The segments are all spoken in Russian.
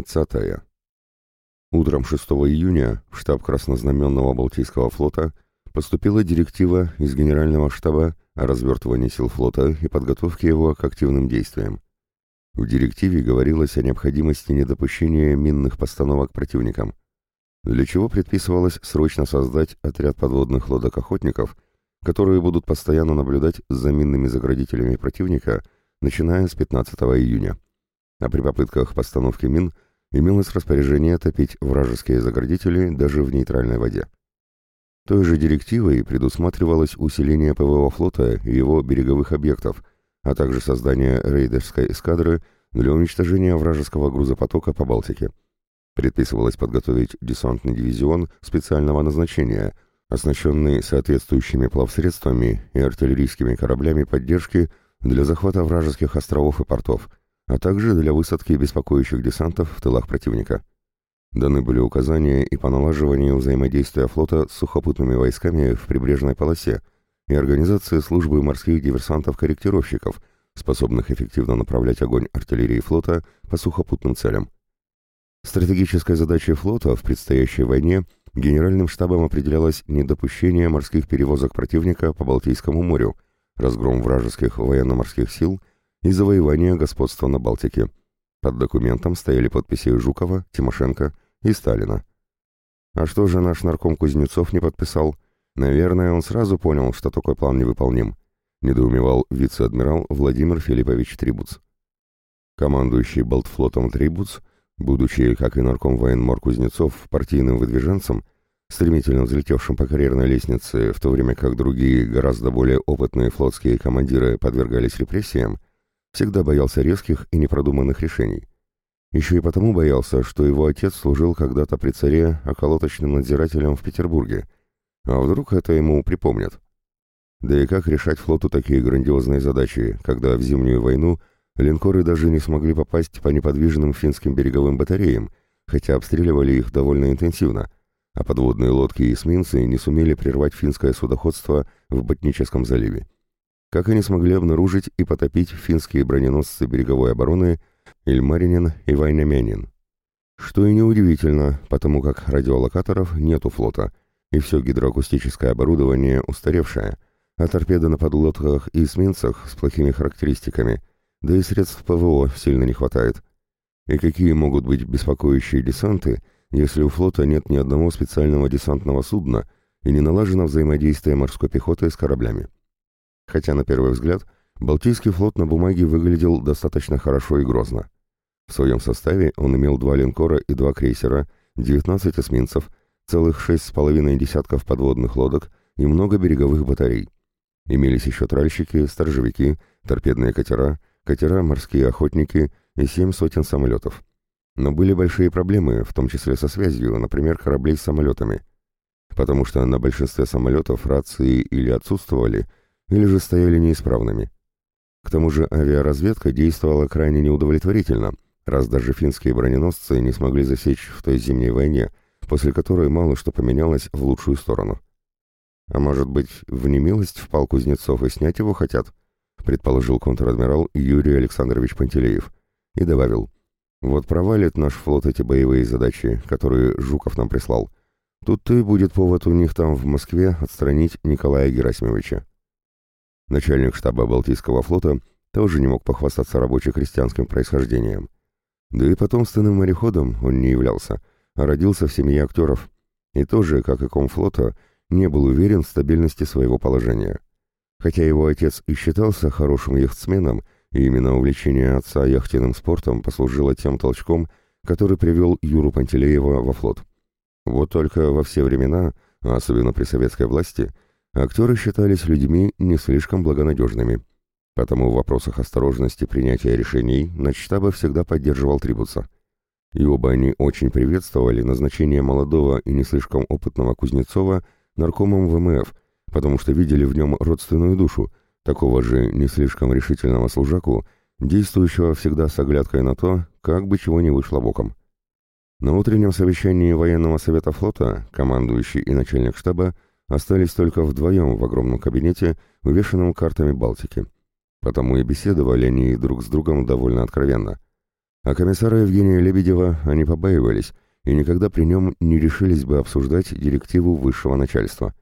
20. Утром 6 июня в штаб Краснознаменного Балтийского флота поступила директива из Генерального штаба о развертывании сил флота и подготовке его к активным действиям. В директиве говорилось о необходимости недопущения минных постановок противникам, для чего предписывалось срочно создать отряд подводных лодок-охотников, которые будут постоянно наблюдать за минными заградителями противника, начиная с 15 июня. А при попытках постановки мин имелось распоряжение топить вражеские заградители даже в нейтральной воде. Той же директивой предусматривалось усиление ПВО флота и его береговых объектов, а также создание рейдерской эскадры для уничтожения вражеского грузопотока по Балтике. Предписывалось подготовить десантный дивизион специального назначения, оснащенный соответствующими плавсредствами и артиллерийскими кораблями поддержки для захвата вражеских островов и портов, а также для высадки беспокоящих десантов в тылах противника. Даны были указания и по налаживанию взаимодействия флота с сухопутными войсками в прибрежной полосе и организации службы морских диверсантов-корректировщиков, способных эффективно направлять огонь артиллерии флота по сухопутным целям. Стратегической задачей флота в предстоящей войне Генеральным штабом определялось недопущение морских перевозок противника по Балтийскому морю, разгром вражеских военно-морских сил и завоевание господства на Балтике. Под документом стояли подписи Жукова, Тимошенко и Сталина. А что же наш нарком Кузнецов не подписал? Наверное, он сразу понял, что такой план невыполним, недоумевал вице-адмирал Владимир Филиппович Трибуц. Командующий Балтфлотом Трибуц, будучи, как и нарком военмор Кузнецов, партийным выдвиженцем, стремительно взлетевшим по карьерной лестнице, в то время как другие, гораздо более опытные флотские командиры подвергались репрессиям, всегда боялся резких и непродуманных решений. Еще и потому боялся, что его отец служил когда-то при царе околоточным надзирателем в Петербурге. А вдруг это ему припомнят? Да и как решать флоту такие грандиозные задачи, когда в зимнюю войну линкоры даже не смогли попасть по неподвижным финским береговым батареям, хотя обстреливали их довольно интенсивно, а подводные лодки и эсминцы не сумели прервать финское судоходство в Ботническом заливе как они смогли обнаружить и потопить финские броненосцы береговой обороны Ильмаринин и Вайнамянин. Что и неудивительно, потому как радиолокаторов нет у флота, и все гидроакустическое оборудование устаревшее, а торпеды на подлодках и эсминцах с плохими характеристиками, да и средств ПВО сильно не хватает. И какие могут быть беспокоящие десанты, если у флота нет ни одного специального десантного судна и не налажено взаимодействие морской пехоты с кораблями? Хотя на первый взгляд Балтийский флот на бумаге выглядел достаточно хорошо и грозно. В своем составе он имел два линкора и два крейсера, 19 эсминцев, целых шесть с половиной десятков подводных лодок и много береговых батарей. Имелись еще тральщики, сторожевики, торпедные катера, катера морские охотники и семь сотен самолетов. Но были большие проблемы, в том числе со связью, например, кораблей с самолетами. Потому что на большинстве самолетов рации или отсутствовали – или же стояли неисправными. К тому же авиаразведка действовала крайне неудовлетворительно, раз даже финские броненосцы не смогли засечь в той зимней войне, после которой мало что поменялось в лучшую сторону. А может быть, в немилость впал Кузнецов и снять его хотят? предположил контр-адмирал Юрий Александрович Пантелеев и добавил, вот провалит наш флот эти боевые задачи, которые Жуков нам прислал. Тут-то и будет повод у них там в Москве отстранить Николая Герасимовича. Начальник штаба Балтийского флота тоже не мог похвастаться рабоче-крестьянским происхождением. Да и потомственным мореходом он не являлся, а родился в семье актеров. И тоже, как и комфлота, не был уверен в стабильности своего положения. Хотя его отец и считался хорошим яхтсменом, и именно увлечение отца яхтенным спортом послужило тем толчком, который привел Юру Пантелеева во флот. Вот только во все времена, а особенно при советской власти, актеры считались людьми не слишком благонадежными. Потому в вопросах осторожности принятия решений начштаба всегда поддерживал Трибуца. И оба они очень приветствовали назначение молодого и не слишком опытного Кузнецова наркомом ВМФ, потому что видели в нем родственную душу, такого же не слишком решительного служаку, действующего всегда с оглядкой на то, как бы чего не вышло боком. На утреннем совещании военного совета флота командующий и начальник штаба остались только вдвоем в огромном кабинете, увешанном картами Балтики. Потому и беседовали они друг с другом довольно откровенно. А комиссара Евгения Лебедева они побаивались и никогда при нем не решились бы обсуждать директиву высшего начальства.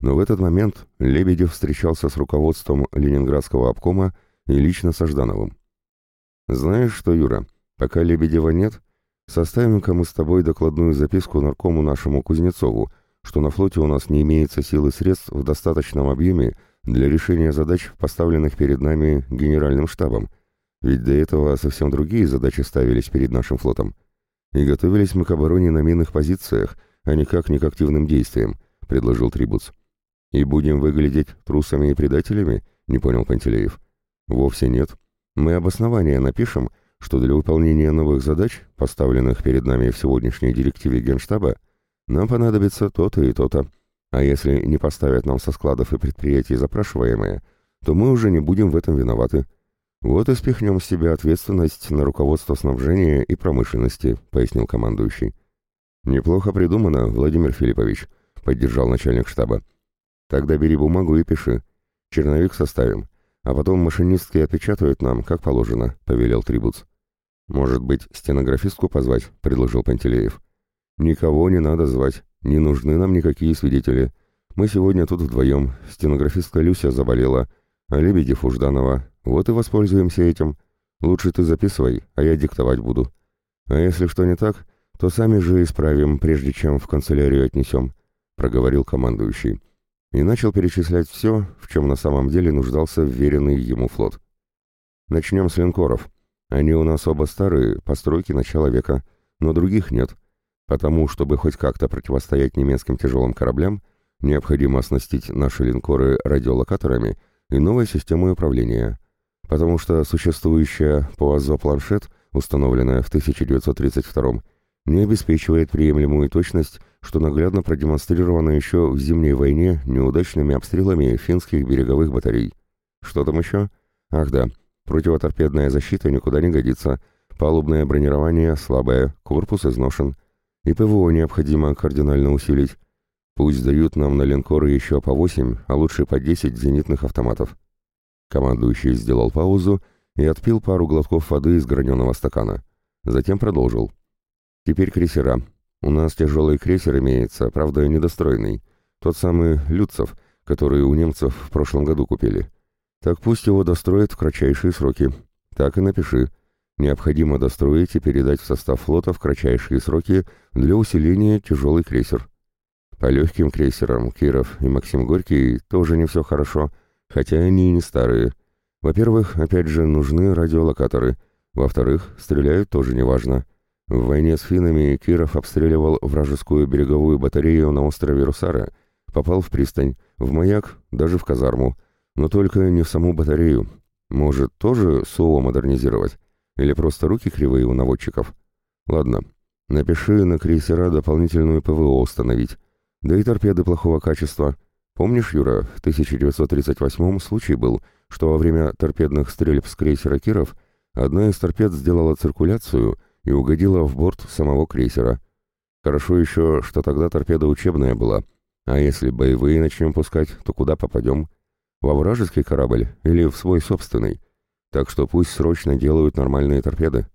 Но в этот момент Лебедев встречался с руководством Ленинградского обкома и лично со Ждановым. «Знаешь что, Юра, пока Лебедева нет, составим-ка мы с тобой докладную записку наркому нашему Кузнецову, что на флоте у нас не имеется сил и средств в достаточном объеме для решения задач, поставленных перед нами генеральным штабом, ведь до этого совсем другие задачи ставились перед нашим флотом. И готовились мы к обороне на минных позициях, а никак не к активным действиям, предложил Трибуц. И будем выглядеть трусами и предателями? Не понял Пантелеев. Вовсе нет. Мы обоснование напишем, что для выполнения новых задач, поставленных перед нами в сегодняшней директиве Генштаба, нам понадобится то-то и то-то. А если не поставят нам со складов и предприятий запрашиваемое, то мы уже не будем в этом виноваты. Вот и спихнем с себя ответственность на руководство снабжения и промышленности, пояснил командующий. Неплохо придумано, Владимир Филиппович, поддержал начальник штаба. Тогда бери бумагу и пиши. Черновик составим. А потом машинистки отпечатают нам, как положено, повелел Трибуц. Может быть, стенографистку позвать, предложил Пантелеев. Никого не надо звать. Не нужны нам никакие свидетели. Мы сегодня тут вдвоем. Стенографистка Люся заболела, а Лебедев у Жданова. Вот и воспользуемся этим. Лучше ты записывай, а я диктовать буду. А если что не так, то сами же исправим, прежде чем в канцелярию отнесем», — проговорил командующий. И начал перечислять все, в чем на самом деле нуждался вверенный ему флот. Начнем с линкоров. Они у нас оба старые, постройки начала века, но других нет. Потому, чтобы хоть как-то противостоять немецким тяжелым кораблям, необходимо оснастить наши линкоры радиолокаторами и новой системой управления. Потому что существующая ПОАЗО-планшет, установленная в 1932 не обеспечивает приемлемую точность, что наглядно продемонстрировано еще в Зимней войне неудачными обстрелами финских береговых батарей. Что там еще? Ах да, противоторпедная защита никуда не годится, палубное бронирование слабое, корпус изношен, и ПВО необходимо кардинально усилить. Пусть дают нам на линкоры еще по 8, а лучше по 10 зенитных автоматов. Командующий сделал паузу и отпил пару глотков воды из граненого стакана. Затем продолжил. Теперь крейсера. У нас тяжелый крейсер имеется, правда, недостроенный. Тот самый Люцев, который у немцев в прошлом году купили. Так пусть его достроят в кратчайшие сроки. Так и напиши. Необходимо достроить и передать в состав флота в кратчайшие сроки для усиления тяжелый крейсер. По легким крейсерам Киров и Максим Горький тоже не все хорошо, хотя они и не старые. Во-первых, опять же, нужны радиолокаторы. Во-вторых, стреляют тоже неважно. В войне с финнами Киров обстреливал вражескую береговую батарею на острове Русара, попал в пристань, в маяк, даже в казарму, но только не в саму батарею. Может, тоже СОО модернизировать? Или просто руки кривые у наводчиков? Ладно, напиши на крейсера дополнительную ПВО установить. Да и торпеды плохого качества. Помнишь, Юра, в 1938 случай был, что во время торпедных стрельб с крейсера Киров одна из торпед сделала циркуляцию и угодила в борт самого крейсера. Хорошо еще, что тогда торпеда учебная была, а если боевые начнем пускать, то куда попадем? Во вражеский корабль или в свой собственный? Так что пусть срочно делают нормальные торпеды.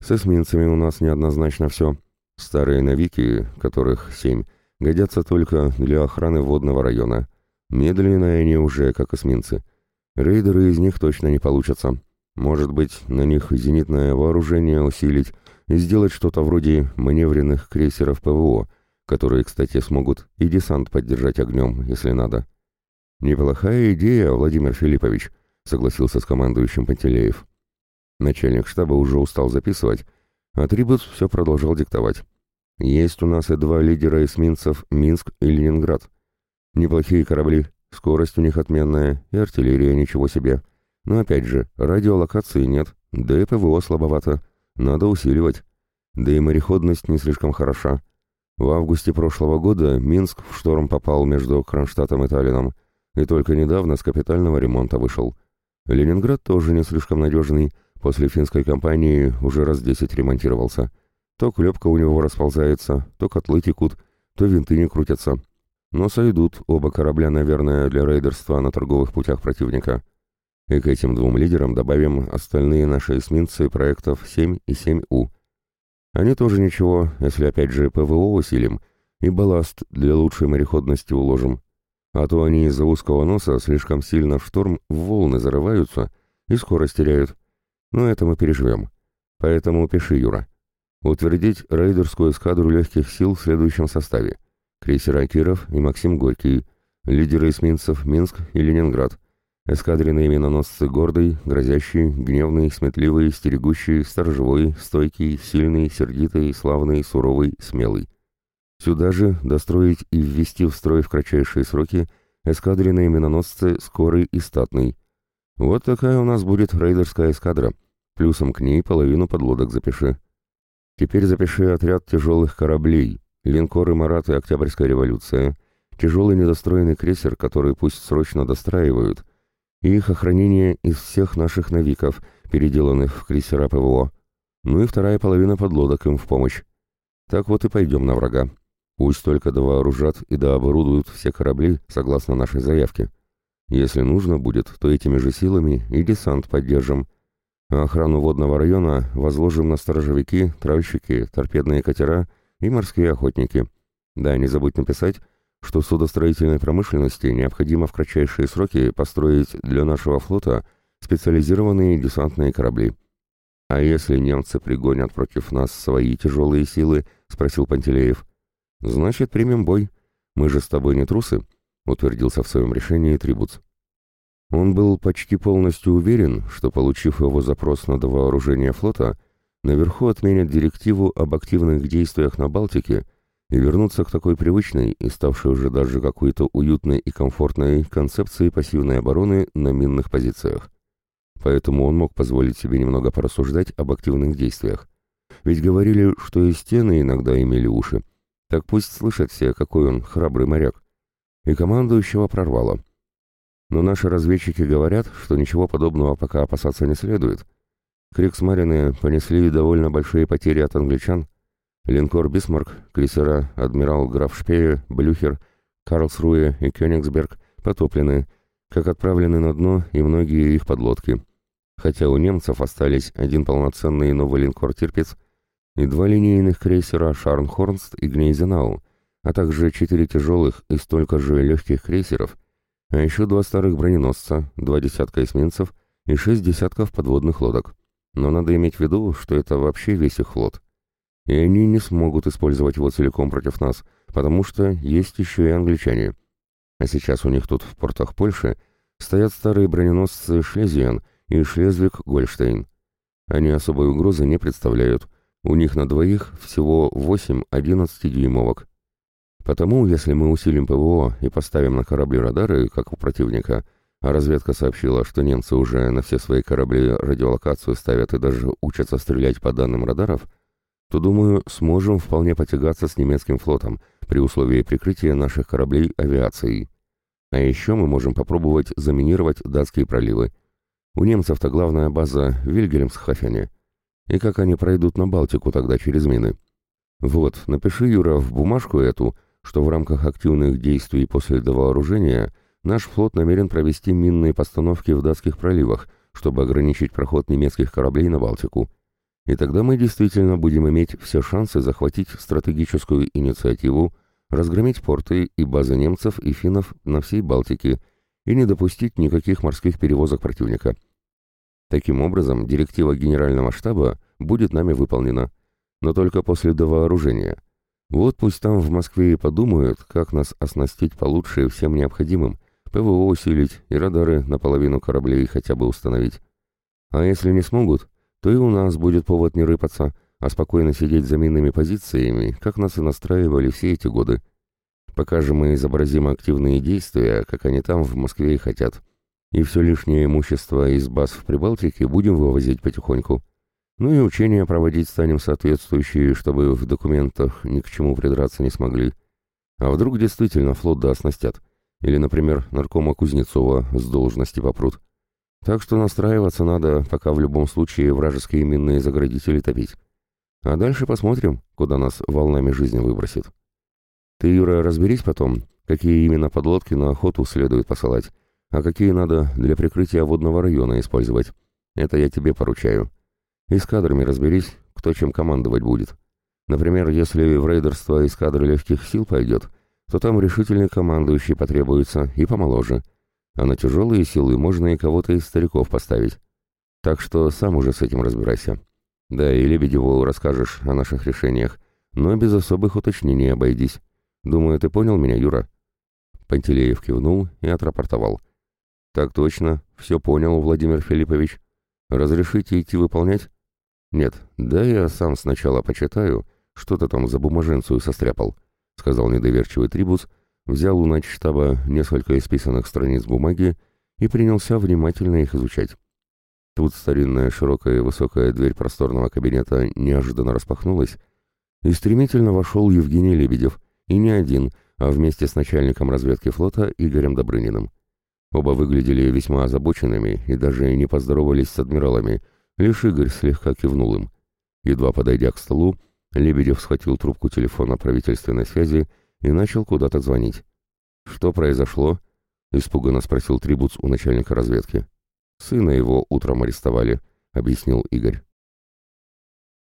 С эсминцами у нас неоднозначно все. Старые навики, которых семь, годятся только для охраны водного района. Медленные они уже, как эсминцы. Рейдеры из них точно не получатся. Может быть, на них зенитное вооружение усилить и сделать что-то вроде маневренных крейсеров ПВО, которые, кстати, смогут и десант поддержать огнем, если надо. Неплохая идея, Владимир Филиппович, согласился с командующим Пантелеев. Начальник штаба уже устал записывать, а Трибус все продолжал диктовать. Есть у нас и два лидера эсминцев Минск и Ленинград. Неплохие корабли, скорость у них отменная и артиллерия ничего себе. Но опять же, радиолокации нет, да и ПВО слабовато. Надо усиливать. Да и мореходность не слишком хороша. В августе прошлого года Минск в шторм попал между Кронштадтом и Таллином, и только недавно с капитального ремонта вышел. Ленинград тоже не слишком надежный, после финской кампании уже раз десять ремонтировался. То клепка у него расползается, то котлы текут, то винты не крутятся. Но сойдут оба корабля, наверное, для рейдерства на торговых путях противника. И к этим двум лидерам добавим остальные наши эсминцы проектов 7 и 7У. Они тоже ничего, если опять же ПВО усилим и балласт для лучшей мореходности уложим. А то они из-за узкого носа слишком сильно в шторм в волны зарываются и скорость теряют. Но это мы переживем. Поэтому пиши, Юра. Утвердить рейдерскую эскадру легких сил в следующем составе. Крейсера Киров и Максим Горький, лидеры эсминцев Минск и Ленинград, эскадренные миноносцы Гордый, Грозящий, Гневный, Сметливый, Стерегущий, Сторожевой, Стойкий, Сильный, Сердитый, Славный, Суровый, Смелый. Сюда же достроить и ввести в строй в кратчайшие сроки эскадренные миноносцы Скорый и Статный. Вот такая у нас будет рейдерская эскадра. Плюсом к ней половину подлодок запиши. Теперь запиши отряд тяжелых кораблей, линкоры «Марат» и «Октябрьская революция», тяжелый недостроенный крейсер, который пусть срочно достраивают, и их охранение из всех наших навиков, переделанных в крейсера ПВО. Ну и вторая половина подлодок им в помощь. Так вот и пойдем на врага. Пусть только довооружат и дооборудуют все корабли согласно нашей заявке. Если нужно будет, то этими же силами и десант поддержим. А охрану водного района возложим на сторожевики, тральщики, торпедные катера и морские охотники. Да, не забудь написать, что судостроительной промышленности необходимо в кратчайшие сроки построить для нашего флота специализированные десантные корабли. «А если немцы пригонят против нас свои тяжелые силы?» — спросил Пантелеев. «Значит, примем бой. Мы же с тобой не трусы», — утвердился в своем решении Трибуц. Он был почти полностью уверен, что, получив его запрос на довооружение флота, наверху отменят директиву об активных действиях на Балтике и вернутся к такой привычной и ставшей уже даже какой-то уютной и комфортной концепции пассивной обороны на минных позициях. Поэтому он мог позволить себе немного порассуждать об активных действиях. Ведь говорили, что и стены иногда имели уши. Так пусть слышат все, какой он храбрый моряк. И командующего прорвало. Но наши разведчики говорят, что ничего подобного пока опасаться не следует. Криксмарины понесли довольно большие потери от англичан. Линкор «Бисмарк», крейсера «Адмирал Граф Шпее», «Блюхер», «Карлсруэ» и «Кёнигсберг» потоплены, как отправлены на дно и многие их подлодки. Хотя у немцев остались один полноценный новый линкор «Тирпиц» и два линейных крейсера «Шарнхорнст» и «Гнейзенау», а также четыре тяжелых и столько же легких крейсеров – а еще два старых броненосца, два десятка эсминцев и шесть десятков подводных лодок. Но надо иметь в виду, что это вообще весь их флот. И они не смогут использовать его целиком против нас, потому что есть еще и англичане. А сейчас у них тут в портах Польши стоят старые броненосцы «Шлезиан» и «Шлезвиг-Гольштейн». Они особой угрозы не представляют. У них на двоих всего 8 11-дюймовок. Потому, если мы усилим ПВО и поставим на корабли радары, как у противника, а разведка сообщила, что немцы уже на все свои корабли радиолокацию ставят и даже учатся стрелять по данным радаров, то, думаю, сможем вполне потягаться с немецким флотом при условии прикрытия наших кораблей авиацией. А еще мы можем попробовать заминировать датские проливы. У немцев-то главная база в Вильгельмсхафене. И как они пройдут на Балтику тогда через мины? Вот, напиши, Юра, в бумажку эту – что в рамках активных действий после довооружения наш флот намерен провести минные постановки в датских проливах, чтобы ограничить проход немецких кораблей на Балтику. И тогда мы действительно будем иметь все шансы захватить стратегическую инициативу, разгромить порты и базы немцев и финнов на всей Балтике и не допустить никаких морских перевозок противника. Таким образом, директива Генерального штаба будет нами выполнена, но только после довооружения – вот пусть там в Москве и подумают, как нас оснастить получше всем необходимым, ПВО усилить и радары на половину кораблей хотя бы установить. А если не смогут, то и у нас будет повод не рыпаться, а спокойно сидеть за минными позициями, как нас и настраивали все эти годы. Пока же мы изобразим активные действия, как они там в Москве и хотят. И все лишнее имущество из баз в Прибалтике будем вывозить потихоньку. Ну и учения проводить станем соответствующие, чтобы в документах ни к чему придраться не смогли. А вдруг действительно флот да оснастят? Или, например, наркома Кузнецова с должности попрут? Так что настраиваться надо, пока в любом случае вражеские минные заградители топить. А дальше посмотрим, куда нас волнами жизни выбросит. Ты, Юра, разберись потом, какие именно подлодки на охоту следует посылать, а какие надо для прикрытия водного района использовать. Это я тебе поручаю. И с кадрами разберись, кто чем командовать будет. Например, если в рейдерство эскадры легких сил пойдет, то там решительный командующий потребуется и помоложе. А на тяжелые силы можно и кого-то из стариков поставить. Так что сам уже с этим разбирайся. Да, и Лебедеву расскажешь о наших решениях, но без особых уточнений обойдись. Думаю, ты понял меня, Юра?» Пантелеев кивнул и отрапортовал. «Так точно, все понял, Владимир Филиппович. Разрешите идти выполнять?» «Нет, да я сам сначала почитаю, что ты там за бумаженцию состряпал», — сказал недоверчивый Трибус, взял у штаба несколько исписанных страниц бумаги и принялся внимательно их изучать. Тут старинная широкая и высокая дверь просторного кабинета неожиданно распахнулась, и стремительно вошел Евгений Лебедев, и не один, а вместе с начальником разведки флота Игорем Добрыниным. Оба выглядели весьма озабоченными и даже не поздоровались с адмиралами, лишь Игорь слегка кивнул им. Едва подойдя к столу, Лебедев схватил трубку телефона правительственной связи и начал куда-то звонить. «Что произошло?» — испуганно спросил Трибуц у начальника разведки. «Сына его утром арестовали», — объяснил Игорь.